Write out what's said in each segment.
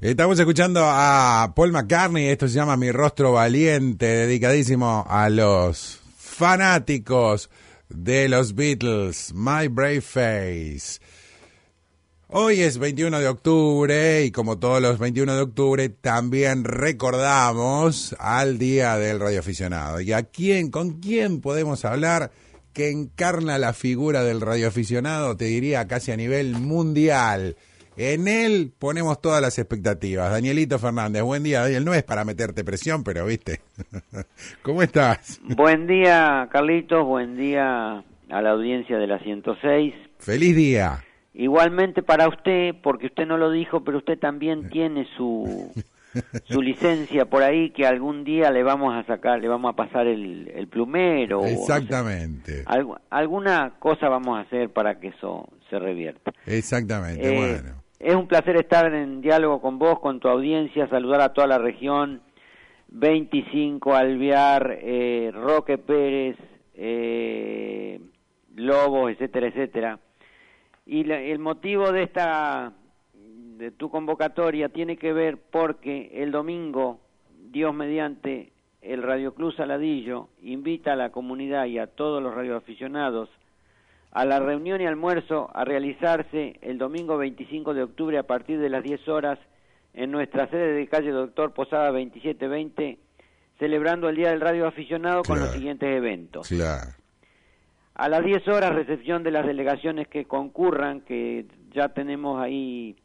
Estamos escuchando a Paul McCartney, esto se llama Mi Rostro Valiente, dedicadísimo a los fanáticos de los Beatles, My Brave Face. Hoy es 21 de octubre y como todos los 21 de octubre también recordamos al Día del Radioaficionado. ¿Y a quién, con quién podemos hablar que encarna la figura del radioaficionado, te diría casi a nivel mundial? En él ponemos todas las expectativas. Danielito Fernández, buen día. Daniel, no es para meterte presión, pero viste. ¿Cómo estás? Buen día, Carlitos. Buen día a la audiencia de la 106. Feliz día. Igualmente para usted, porque usted no lo dijo, pero usted también tiene su su licencia por ahí que algún día le vamos a sacar, le vamos a pasar el, el plumero. Exactamente. alguna cosa vamos a hacer para que eso se revierta. Exactamente, eh, bueno. Es un placer estar en diálogo con vos, con tu audiencia, saludar a toda la región, 25, Alvear, eh, Roque Pérez, eh, Lobos, etcétera, etcétera. Y el motivo de esta, de tu convocatoria tiene que ver porque el domingo, Dios mediante, el Radio Club Saladillo invita a la comunidad y a todos los radioaficionados a la reunión y almuerzo a realizarse el domingo 25 de octubre a partir de las 10 horas en nuestra sede de calle Doctor Posada 2720, celebrando el Día del Radio Aficionado con los siguientes eventos. A las 10 horas, recepción de las delegaciones que concurran, que ya tenemos ahí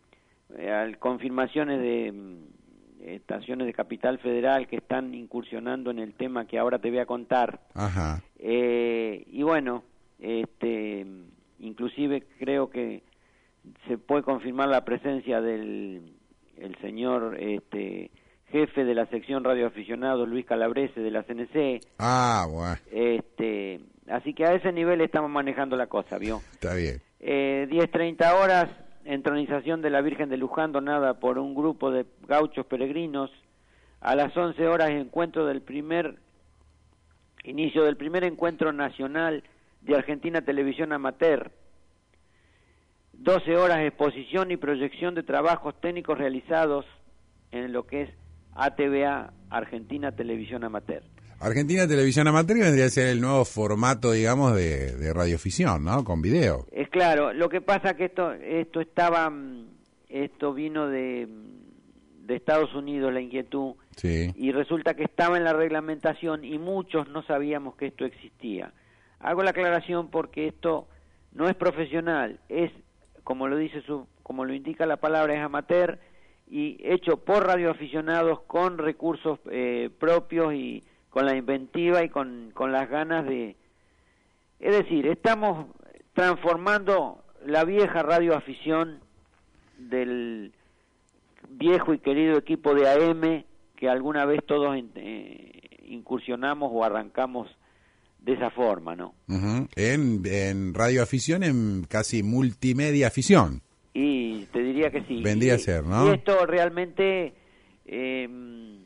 eh, confirmaciones de mm, estaciones de Capital Federal que están incursionando en el tema que ahora te voy a contar. Ajá. Eh, y bueno, este, inclusive creo que se puede confirmar la presencia del el señor este, jefe de la sección radioaficionados Luis Calabrese de la CNC. Ah, bueno. Este, así que a ese nivel estamos manejando la cosa, ¿vio? Está bien. Eh, 10.30 horas, entronización de la Virgen de Luján donada por un grupo de gauchos peregrinos. A las 11 horas, encuentro del primer, inicio del primer encuentro nacional de Argentina Televisión Amateur. 12 horas de exposición y proyección de trabajos técnicos realizados en lo que es ATVA, Argentina Televisión Amateur. Argentina Televisión Amateur vendría a ser el nuevo formato, digamos, de, de radioficción, ¿no? Con video. Es claro, lo que pasa que esto, esto estaba, mm, esto vino de, mm, de Estados Unidos, la inquietud, sí. y resulta que estaba en la reglamentación y muchos no sabíamos que esto existía. Hago la aclaración porque esto no es profesional, es como lo dice su, como lo indica la palabra es amateur y hecho por radioaficionados con recursos eh, propios y con la inventiva y con, con las ganas de es decir, estamos transformando la vieja radioafición del viejo y querido equipo de AM que alguna vez todos eh, incursionamos o arrancamos de esa forma, ¿no? en, en radioafición, en casi multimedia afición. Y te diría que sí. Vendría a ser, ¿no? Y esto realmente, em,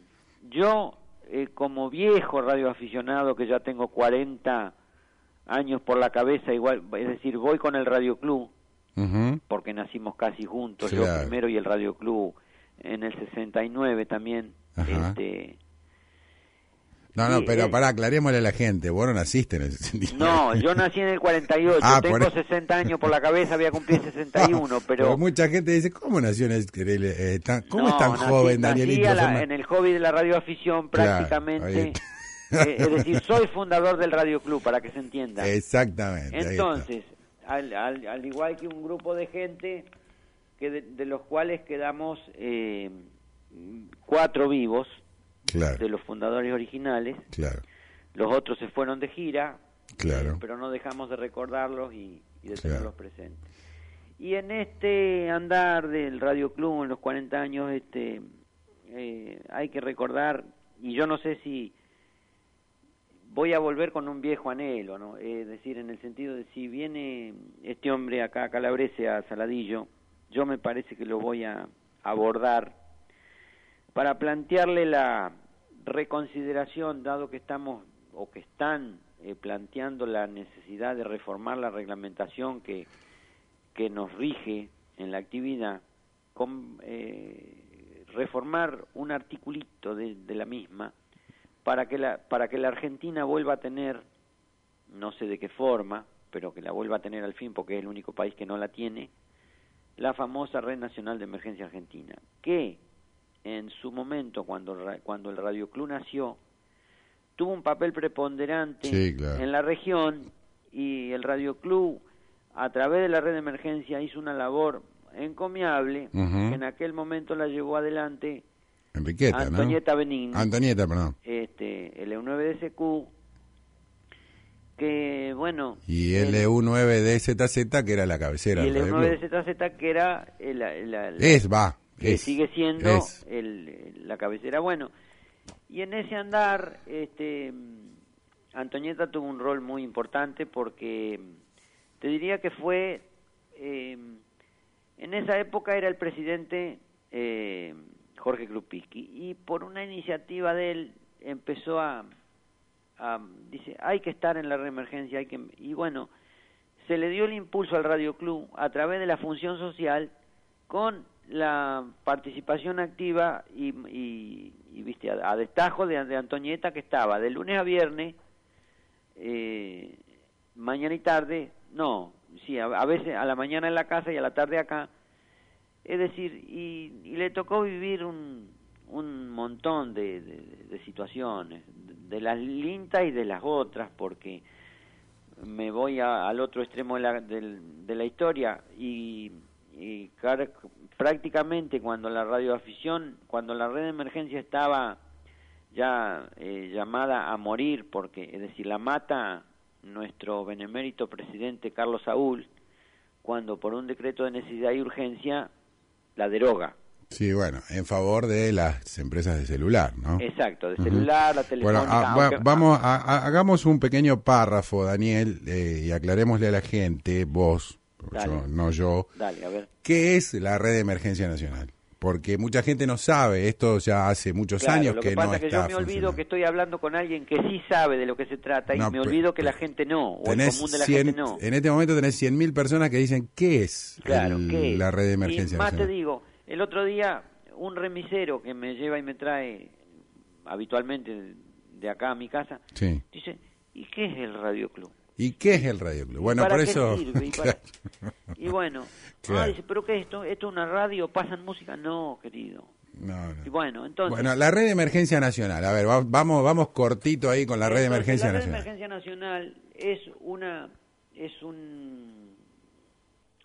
yo eh, como viejo radioaficionado, que ya tengo 40 años por la cabeza, igual, es decir, voy con el Radio Club, porque nacimos casi juntos, yo primero y el Radio Club en el 69 también. Este, no, no, pero para aclarémosle a la gente, vos no naciste en el 69. No, yo nací en el 48, ah, tengo 60 años por la cabeza, voy a cumplir 61, pero... pero mucha gente dice, ¿cómo nació en el... Eh, ¿Cómo es tan joven, Danielito? Nací en el hobby de la radioafición prácticamente... Eh, es decir, soy fundador del Radio Club, para que se entienda. Exactamente. Entonces, al, al, igual que un grupo de gente que de, los cuales quedamos eh, cuatro vivos, de los fundadores originales. Claro. Los otros se fueron de gira, claro. pero no dejamos de recordarlos y, de tenerlos presentes. Y en este andar del Radio Club en los 40 años, este, eh, hay que recordar, y yo no sé si voy a volver con un viejo anhelo, ¿no? Es decir, en el sentido de si viene este hombre acá a Calabrese, a Saladillo, yo me parece que lo voy a abordar para plantearle la reconsideración, dado que estamos o que están eh, planteando la necesidad de reformar la reglamentación que, que nos rige en la actividad, eh, reformar un articulito de, de la misma para que la, para que la Argentina vuelva a tener, no sé de qué forma, pero que la vuelva a tener al fin porque es el único país que no la tiene, la famosa Red Nacional de Emergencia Argentina, que en su momento, cuando, cuando el Radio Club nació, tuvo un papel preponderante en la región y el Radio Club, a través de la red de emergencia, hizo una labor encomiable que en aquel momento la llevó adelante Enriqueta, Antonieta Benigni. Antonieta, perdón. Este, el EU9DSQ, que bueno... Y el EU9DZZ, que era la cabecera. Y el EU9DZZ, que era... La, es, va. Que sigue siendo la cabecera. Bueno, y en ese andar, este, Antonieta tuvo un rol muy importante porque te diría que fue... Eh, en esa época era el presidente eh, Jorge Krupicki y por una iniciativa de él empezó a, dice hay que estar en la reemergencia hay que y bueno se le dio el impulso al Radio Club a través de la función social con la participación activa y, y, viste a, destajo de, de, Antonieta que estaba de lunes a viernes eh, mañana y tarde no sí, a, veces a la mañana en la casa y a la tarde acá. Es decir, y, le tocó vivir un, un montón de, de, situaciones, de, las lintas y de las otras, porque me voy al otro extremo de la, de, la historia y, y prácticamente cuando la radioafición, cuando la red de emergencia estaba ya eh, llamada a morir, porque es decir, la mata nuestro benemérito presidente Carlos Saúl cuando por un decreto de necesidad y urgencia la deroga. Sí, bueno, en favor de las empresas de celular, ¿no? Exacto, de celular, la telefónica. Bueno, ah, vamos, hagamos un pequeño párrafo, Daniel, eh, y aclarémosle a la gente, vos, no yo, Dale, a ver. ¿qué es la red de emergencia nacional? porque mucha gente no sabe, esto ya hace muchos años que, no es que yo me olvido que estoy hablando con alguien que sí sabe de lo que se trata y me olvido que la gente no, o el común de la gente no. En este momento tenés 100.000 personas que dicen, ¿qué es la red de emergencia Y más te digo, el otro día un remisero que me lleva y me trae habitualmente de acá a mi casa, dice, ¿y qué es el Radio Club? ¿Y qué es el Radio Club? Bueno, por eso... Y, bueno, ah, dice, ¿pero qué es esto? ¿Esto es una radio? ¿Pasan música? No, querido. No, no. Y bueno, entonces... Bueno, la red de emergencia nacional. A ver, vamos vamos cortito ahí con la red de emergencia nacional. La red de emergencia nacional es una es un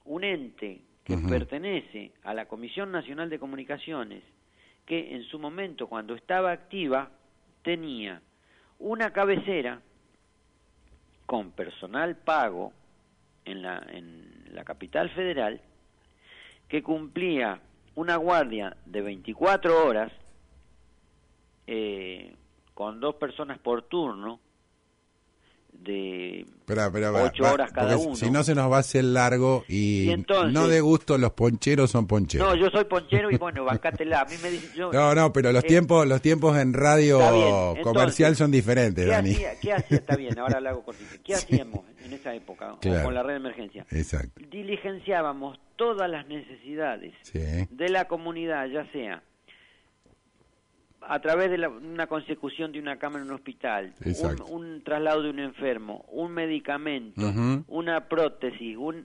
un ente que pertenece a la Comisión Nacional de Comunicaciones que en su momento cuando estaba activa tenía una cabecera con personal pago en la, en la capital federal que cumplía una guardia de 24 horas eh, con dos personas por turno de ocho horas cada uno. Si no se nos va a hacer largo y, no de gusto los poncheros son poncheros. No, yo soy ponchero y bueno, bancátela. A mí me dice, no, no, pero los eh, tiempos los tiempos en radio comercial son diferentes, ¿qué Dani. Hacía, ¿Qué hacía? Está bien, ahora lo hago cortito. ¿Qué hacíamos en esa época con la red de emergencia? Exacto. Diligenciábamos todas las necesidades de la comunidad, ya sea a través de una consecución de una cama en un hospital, un, traslado de un enfermo, un medicamento, una prótesis, una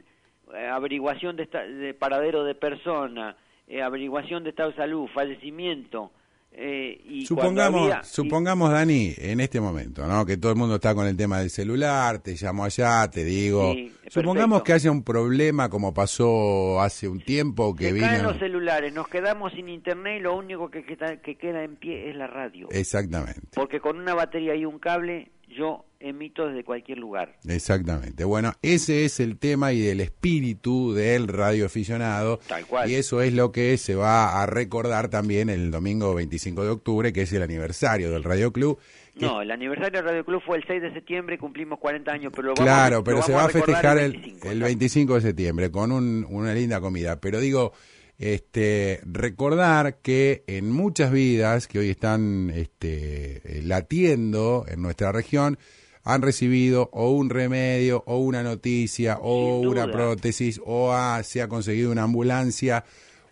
eh, averiguación de, de, paradero de persona, eh, averiguación de estado de salud, fallecimiento, eh, y supongamos, supongamos, Dani, en este momento, ¿no? Que todo el mundo está con el tema del celular, te llamo allá, te digo. supongamos que haya un problema como pasó hace un tiempo que vino. Caen los celulares, nos quedamos sin internet y lo único que, que queda en pie es la radio. Exactamente. Porque con una batería y un cable yo emito desde cualquier lugar. Exactamente. Bueno, ese es el tema y el espíritu del radioaficionado. Tal cual. Y eso es lo que se va a recordar también el domingo 25 de octubre, que es el aniversario del Radio Club. No, el aniversario del Radio Club fue el 6 de septiembre, cumplimos 40 años, pero Claro, pero se va a festejar el 25, el, 25 de septiembre con una linda comida. Pero digo, este, recordar que en muchas vidas que hoy están este, latiendo en nuestra región, han recibido o un remedio o una noticia o una prótesis o se ha conseguido una ambulancia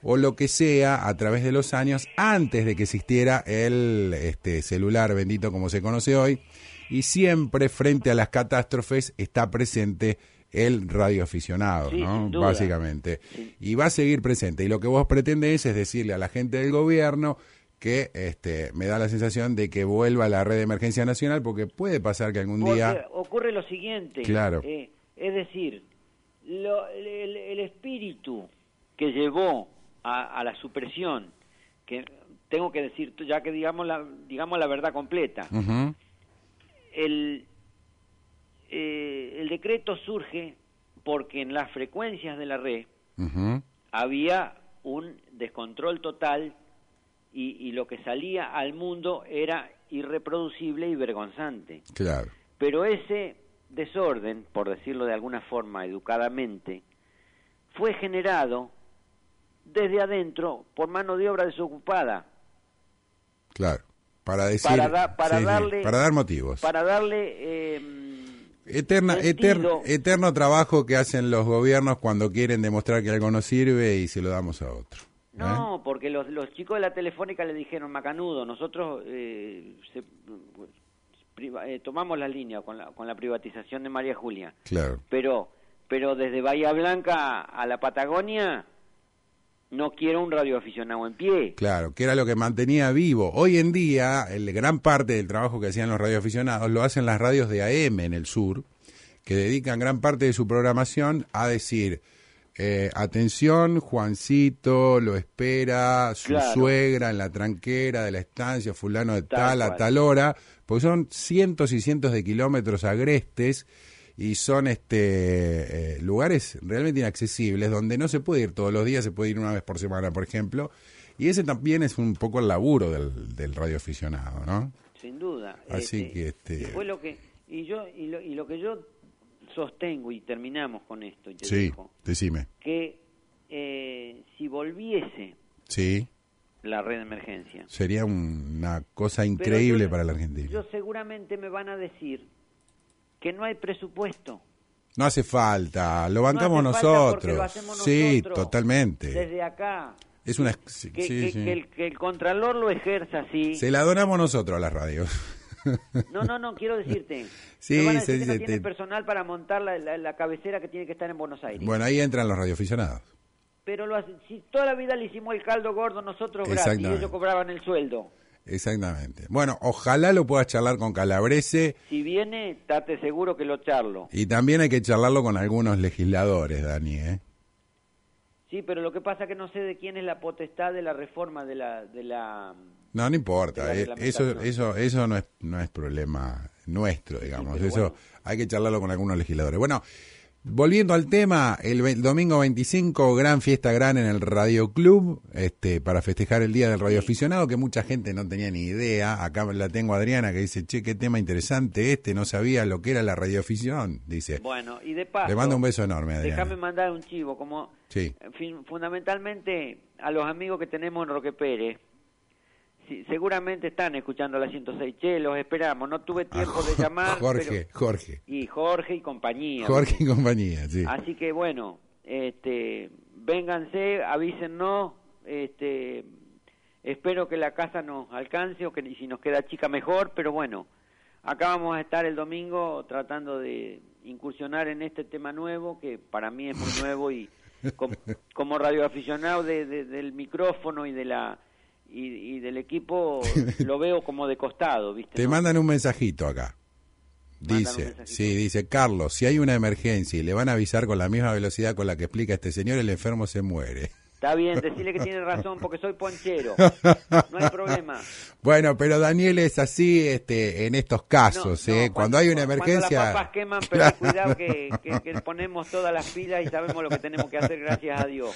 o lo que sea a través de los años antes de que existiera el este, celular bendito como se conoce hoy y siempre frente a las catástrofes está presente el radioaficionado, ¿no? Básicamente. Y va a seguir presente. Y lo que vos pretendés es decirle a la gente del gobierno que este, me da la sensación de que vuelva a la red de emergencia nacional porque puede pasar que algún día... Ocurre lo siguiente. Claro. Eh, es decir, el, espíritu que llevó a, la supresión, que tengo que decir, ya que digamos la, digamos la verdad completa, el, eh, el decreto surge porque en las frecuencias de la red había un descontrol total y, y, lo que salía al mundo era irreproducible y vergonzante. Claro. Pero ese desorden, por decirlo de alguna forma educadamente, fue generado desde adentro por mano de obra desocupada. Claro, para decir, para, darle, para dar motivos, para darle eh, Eterna, eterno trabajo que hacen los gobiernos cuando quieren demostrar que algo no sirve y se lo damos a otro. ¿Eh? No, porque los, los chicos de la telefónica le dijeron, Macanudo, nosotros eh, eh, tomamos la línea con la, con la privatización de María Julia. Claro. Pero, pero desde Bahía Blanca a la Patagonia no quiero un radioaficionado en pie. Claro, que era lo que mantenía vivo. Hoy en día, el, gran parte del trabajo que hacían los radioaficionados lo hacen las radios de AM en el sur, que dedican gran parte de su programación a decir, eh, atención, Juancito lo espera, su suegra en la tranquera de la estancia, fulano de tal, a tal hora, porque son cientos y cientos de kilómetros agrestes y son este eh, lugares realmente inaccesibles donde no se puede ir todos los días, se puede ir una vez por semana, por ejemplo, y ese también es un poco el laburo del, del radioaficionado, ¿no? Sin duda. Así este, que este lo que y yo y lo, y lo que yo sostengo y terminamos con esto. sí, decime. Que eh, si volviese sí. la red de emergencia. Sería una cosa increíble para la Argentina. Yo seguramente me van a decir que no hay presupuesto. No hace falta, lo bancamos nosotros. sí, totalmente. Desde acá. Es una que, el, que el contralor lo ejerza así. Se la donamos nosotros a las radios. No, no, no, quiero decirte. Sí, se dice, tiene personal para montar la, cabecera que tiene que estar en Buenos Aires. Bueno, ahí entran los radioaficionados. Pero lo, si toda la vida le hicimos el caldo gordo nosotros gratis y ellos cobraban el sueldo. Exactamente. Bueno, ojalá lo puedas charlar con Calabrese. Si viene, estate seguro que lo charlo. Y también hay que charlarlo con algunos legisladores, Dani, ¿eh? Sí, pero lo que pasa es que no sé de quién es la potestad de la reforma de la... De la no, no importa. Eh, eso, eso, eso no es, no es problema nuestro, digamos. eso hay que charlarlo con algunos legisladores. Bueno, Volviendo al tema, el, domingo 25, gran fiesta gran en el Radio Club, este, para festejar el Día del Radio Aficionado, que mucha gente no tenía ni idea. Acá la tengo Adriana que dice, che, qué tema interesante este, no sabía lo que era la radioafición, dice. Bueno, y de paso... Le mando un beso enorme, Adriana. Déjame mandar un chivo, como... Sí. fundamentalmente a los amigos que tenemos en Roque Pérez, seguramente están escuchando la 106. Che, los esperamos. No tuve tiempo de llamar. Jorge, Jorge. Y Jorge y compañía. Jorge y compañía, sí. Así que bueno, este, vénganse, avísennos. Este, espero que la casa nos alcance o que si nos queda chica mejor, pero bueno, acá vamos a estar el domingo tratando de incursionar en este tema nuevo que para mí es muy nuevo y como, como radioaficionado de, del micrófono y de la y, del equipo lo veo como de costado, ¿viste? Te mandan un mensajito acá. Dice, sí, dice Carlos, si hay una emergencia y le van a avisar con la misma velocidad con la que explica este señor, el enfermo se muere. Está bien, decirle que tiene razón porque soy ponchero. No hay problema. Bueno, pero Daniel es así este, en estos casos, ¿eh? Cuando, hay una emergencia. Cuando las papas queman, pero cuidado que, que ponemos todas las pilas y sabemos lo que tenemos que hacer, gracias a Dios.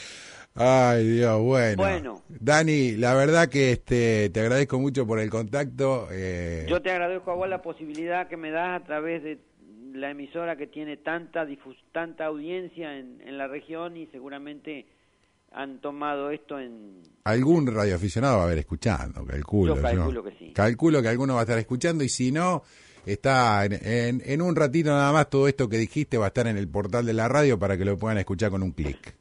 Ay, Dios, bueno. Dani, la verdad que este, te agradezco mucho por el contacto. Eh... Yo te agradezco a vos la posibilidad que me das a través de la emisora que tiene tanta tanta audiencia en, en la región y seguramente han tomado esto en... Algún radioaficionado va a haber escuchando, calculo. Yo calculo que sí. Calculo que alguno va a estar escuchando y si no, está en, en, en, un ratito nada más todo esto que dijiste va a estar en el portal de la radio para que lo puedan escuchar con un clic.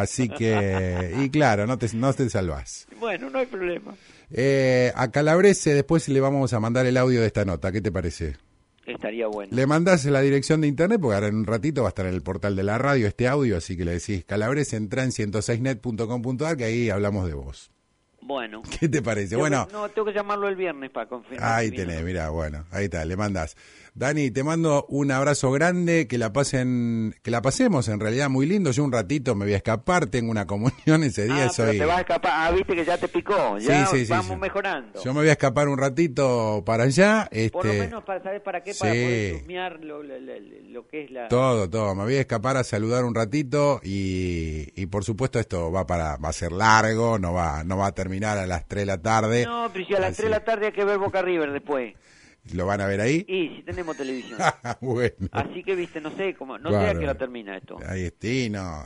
Así que, y claro, no te, no te salvás. Bueno, no hay problema. Eh, a Calabrese después le vamos a mandar el audio de esta nota, ¿qué te parece? Estaría bueno. Le mandás la dirección de internet, porque ahora en un ratito va a estar en el portal de la radio este audio, así que le decís Calabrese, entra en 106net.com.ar, que ahí hablamos de vos. Bueno. ¿Qué te parece? Bueno, no, tengo que llamarlo el viernes para confirmar. ahí tenés, mira, bueno, ahí está, le mandas. Dani, te mando un abrazo grande, que la pasen, que la pasemos en realidad muy lindo. Yo un ratito me voy a escapar, tengo una comunión ese día, Ah, pero soy. te vas a escapar. Ah, viste que ya te picó. Ya Sí, sí, sí, vamos mejorando. Yo me voy a escapar un ratito para allá. Este, Por lo menos para saber para qué, para poder chusmear lo, lo- lo- lo que es la... Todo, todo. Me voy a escapar a saludar un ratito y, y por supuesto esto va para va a ser largo, no va no va a terminar a las 3 de la tarde. No, pero si a las Así- 3 de la tarde hay que ver Boca River después. ¿Lo van a ver ahí? Y si tenemos televisión. bueno. Así que, viste, no sé cómo, no sé a qué hora termina esto. Ahí está, no,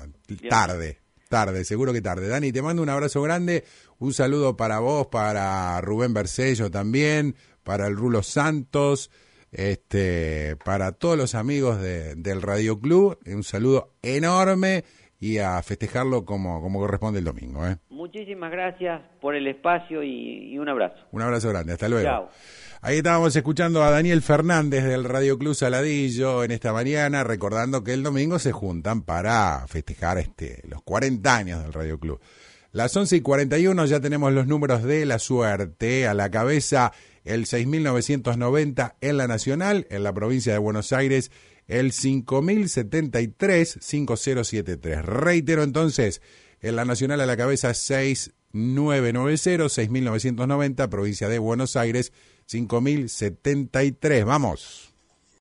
tarde, tarde, seguro que tarde. Dani, te mando un abrazo grande, un saludo para vos, para Rubén Bercello también, para el Rulo Santos, este, para todos los amigos de- del Radio Club, un saludo enorme y a festejarlo como, como corresponde el domingo. ¿eh? Muchísimas gracias por el espacio y, y un abrazo. Un abrazo grande, hasta luego. Chao. Ahí estábamos escuchando a Daniel Fernández del Radio Club Saladillo en esta mañana, recordando que el domingo se juntan para festejar este, los 40 años del Radio Club. Las 11 y 41 ya tenemos los números de la suerte. A la cabeza el 6.990 en la Nacional, en la provincia de Buenos Aires, el 5.073-5073. Reitero entonces, en la Nacional a la cabeza 6990, 6.990, provincia de Buenos Aires, 5.073. Vamos.